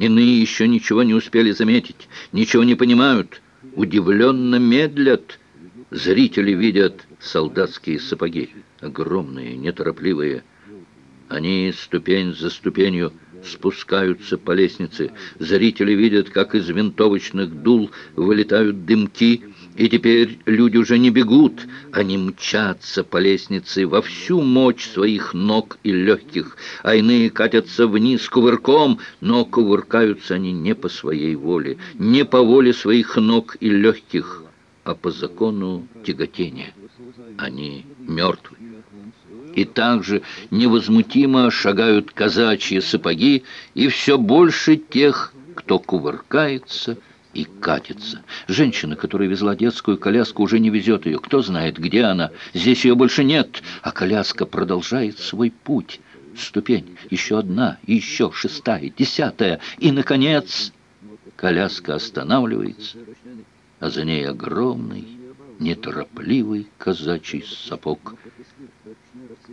Иные еще ничего не успели заметить, ничего не понимают, удивленно медлят. Зрители видят солдатские сапоги, огромные, неторопливые. Они ступень за ступенью спускаются по лестнице. Зрители видят, как из винтовочных дул вылетают дымки, и теперь люди уже не бегут, они мчатся по лестнице во всю мощь своих ног и легких, а иные катятся вниз кувырком, но кувыркаются они не по своей воле, не по воле своих ног и легких, а по закону тяготения. Они мертвы. И также невозмутимо шагают казачьи сапоги, и все больше тех, кто кувыркается и катится. Женщина, которая везла детскую коляску, уже не везет ее. Кто знает, где она? Здесь ее больше нет, а коляска продолжает свой путь. Ступень, еще одна, еще шестая, десятая, и, наконец, коляска останавливается, а за ней огромный, неторопливый казачий сапог.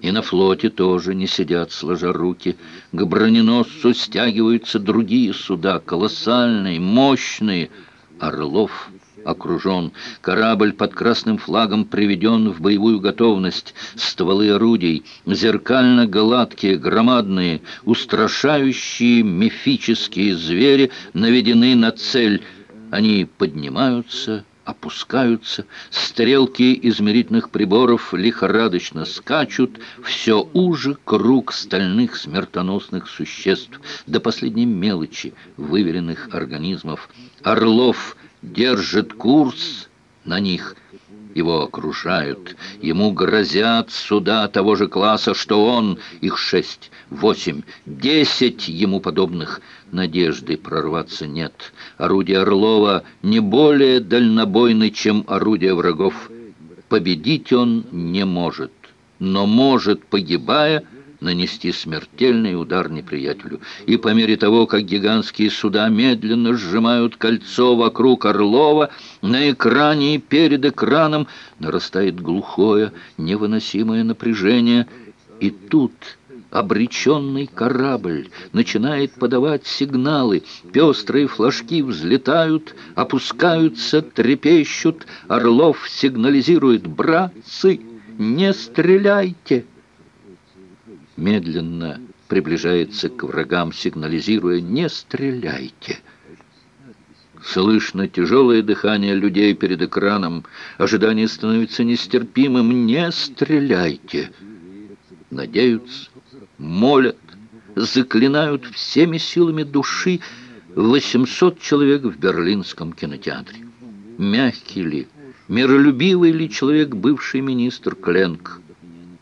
И на флоте тоже не сидят, сложа руки. К броненосцу стягиваются другие суда, колоссальные, мощные. Орлов окружен. Корабль под красным флагом приведен в боевую готовность. Стволы орудий, зеркально-гладкие, громадные, устрашающие мифические звери наведены на цель. Они поднимаются опускаются, стрелки измерительных приборов лихорадочно скачут, все уже круг стальных смертоносных существ, до последней мелочи выверенных организмов. Орлов держит курс на них – его окружают, ему грозят суда того же класса, что он, их шесть, восемь, десять ему подобных. Надежды прорваться нет. Орудие Орлова не более дальнобойны, чем орудие врагов. Победить он не может, но может, погибая, нанести смертельный удар неприятелю. И по мере того, как гигантские суда медленно сжимают кольцо вокруг Орлова, на экране и перед экраном нарастает глухое, невыносимое напряжение. И тут обреченный корабль начинает подавать сигналы. Пестрые флажки взлетают, опускаются, трепещут. Орлов сигнализирует «Братцы, не стреляйте!» Медленно приближается к врагам, сигнализируя «Не стреляйте!». Слышно тяжелое дыхание людей перед экраном. Ожидание становится нестерпимым. «Не стреляйте!» Надеются, молят, заклинают всеми силами души 800 человек в берлинском кинотеатре. Мягкий ли, миролюбивый ли человек бывший министр Кленк?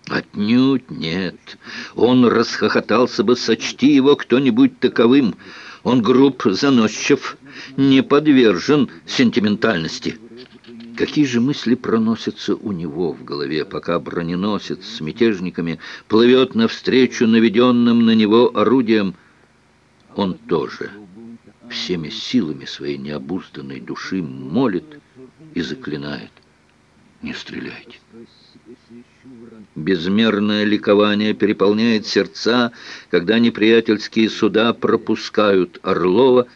Отнюдь нет. Он расхохотался бы, сочти его кто-нибудь таковым. Он груб, заносчив, не подвержен сентиментальности. Какие же мысли проносятся у него в голове, пока броненосец с мятежниками плывет навстречу наведенным на него орудием? Он тоже всеми силами своей необузданной души молит и заклинает. Не стреляйте. Безмерное ликование переполняет сердца, когда неприятельские суда пропускают Орлова,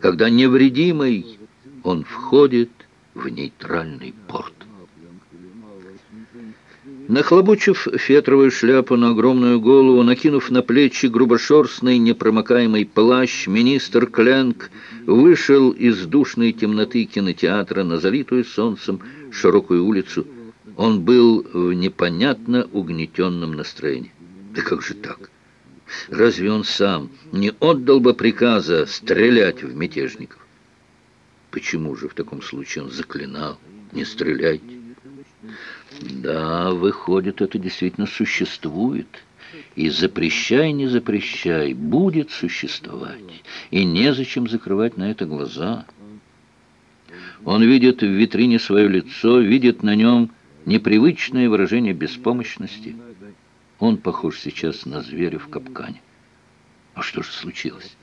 когда невредимый он входит в нейтральный порт. Нахлобучив фетровую шляпу на огромную голову, накинув на плечи грубошерстный непромокаемый плащ, министр Кленк вышел из душной темноты кинотеатра на залитую солнцем широкую улицу, он был в непонятно угнетенном настроении. Да как же так? Разве он сам не отдал бы приказа стрелять в мятежников? Почему же в таком случае он заклинал «не стреляйте»? Да, выходит, это действительно существует. И запрещай, не запрещай, будет существовать. И незачем закрывать на это глаза. Он видит в витрине свое лицо, видит на нем непривычное выражение беспомощности. Он похож сейчас на зверя в капкане. А что же случилось?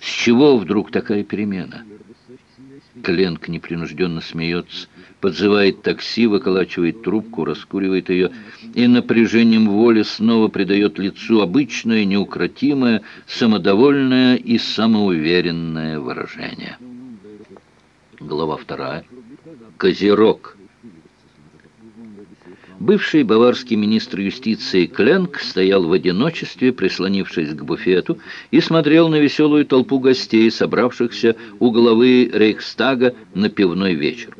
С чего вдруг такая перемена? Кленк непринужденно смеется, подзывает такси, выколачивает трубку, раскуривает ее и напряжением воли снова придает лицу обычное, неукротимое, самодовольное и самоуверенное выражение. Глава вторая. Козерог. Бывший баварский министр юстиции Кленк стоял в одиночестве, прислонившись к буфету, и смотрел на веселую толпу гостей, собравшихся у головы Рейхстага на пивной вечер.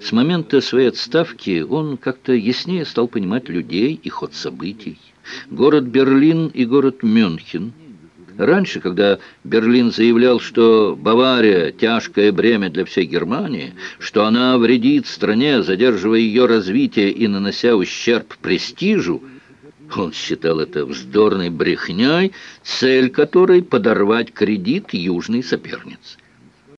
С момента своей отставки он как-то яснее стал понимать людей и ход событий. Город Берлин и город Мюнхен – Раньше, когда Берлин заявлял, что Бавария – тяжкое бремя для всей Германии, что она вредит стране, задерживая ее развитие и нанося ущерб престижу, он считал это вздорной брехней, цель которой – подорвать кредит южной соперницы.